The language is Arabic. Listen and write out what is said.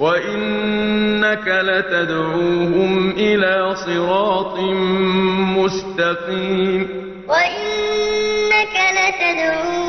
وَإِنَّكَ لَتَدْعُوهُمْ إِلَىٰ صِرَاطٍ مُّسْتَقِيمٍ وَإِنَّكَ لَتَدْعُوهُمْ